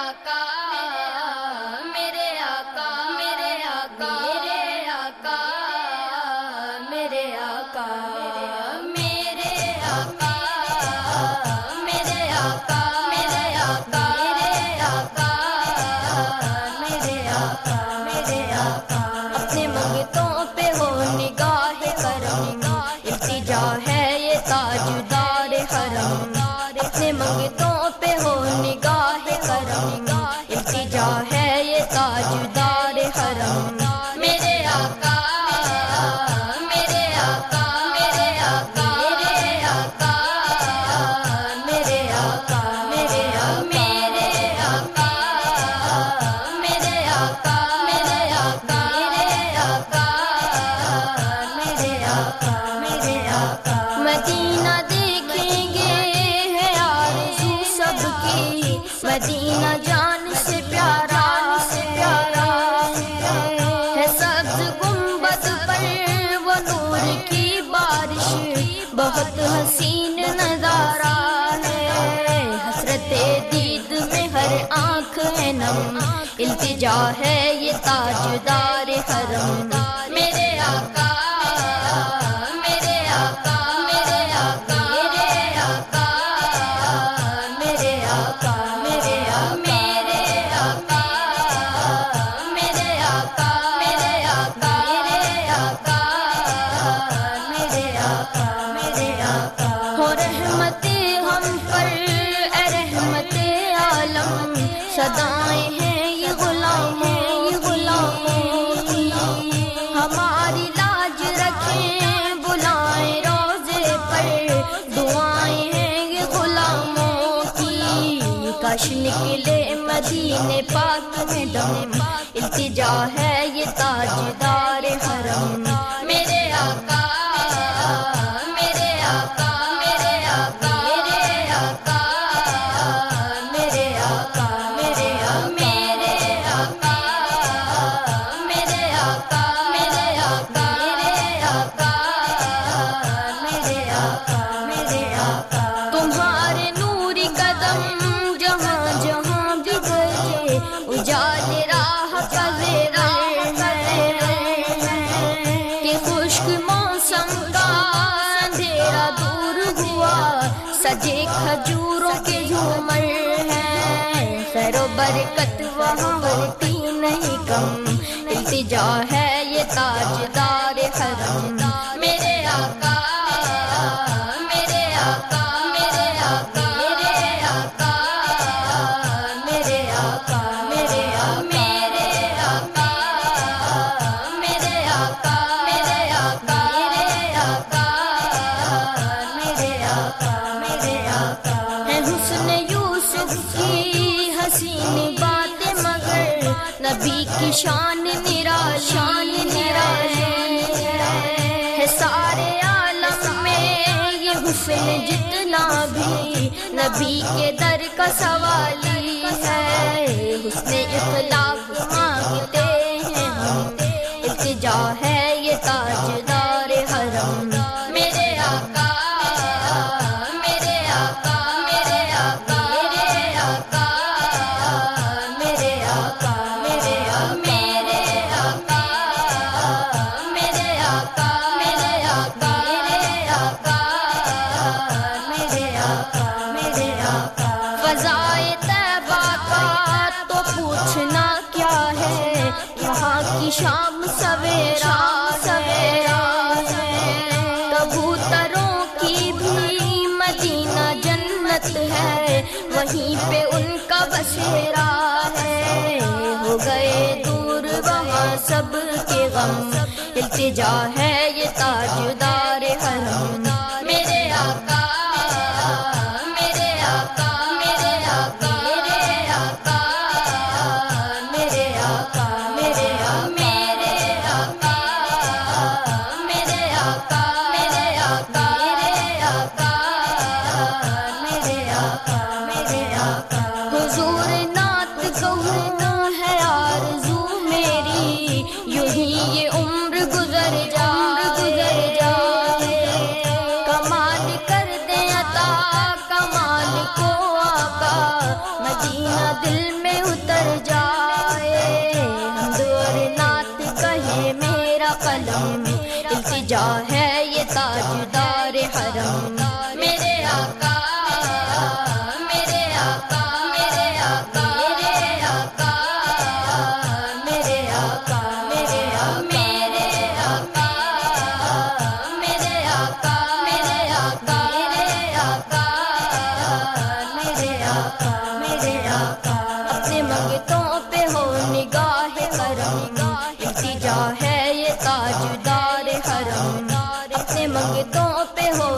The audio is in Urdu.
آقا مدینہ جان سے پیارا سے پیارا۔ ہے سبز گنبد پر وہ نور کی بارش۔ بہت حسین نظارہ ہے۔ حسرت دید میں ہر آنکھ ہے نم۔ التجا ہے یہ تاجدار۔ مدینے پاک میں دم التجا ہے یہ تاجدار حرم میرے آقا میرے آقا میرے آقا میرے آقا میرے آقا میرے میرے آقا میرے آقا میرے آقا میرے آقا میرے آقا میرے آقا خشک موسم کا اندھیرا دور ہوا سجے کھجوروں کے جھومر ہیں خیر و برکت وہاں ہوتی نہیں کم التجا ہے یہ تاجدار ہے حسن یوسف کی حسین بات مگر نبی کی شان نرا شان میرا ہے۔ سارے عالم میں یہ حسن جتنا بھی نبی کے در کا سوالی ہے۔ حسن اخلاق شام سویرا سویرا کبوتروں کی بھی مدینہ جنت ہے۔ وہیں پہ ان کا بسیرا ہے۔ ہو گئے دور وہاں سب کے غم۔ التجا ہے یہ تاجدار۔ یوں ہی یہ عمر گزر جائے۔ اپنے تو پہ ہو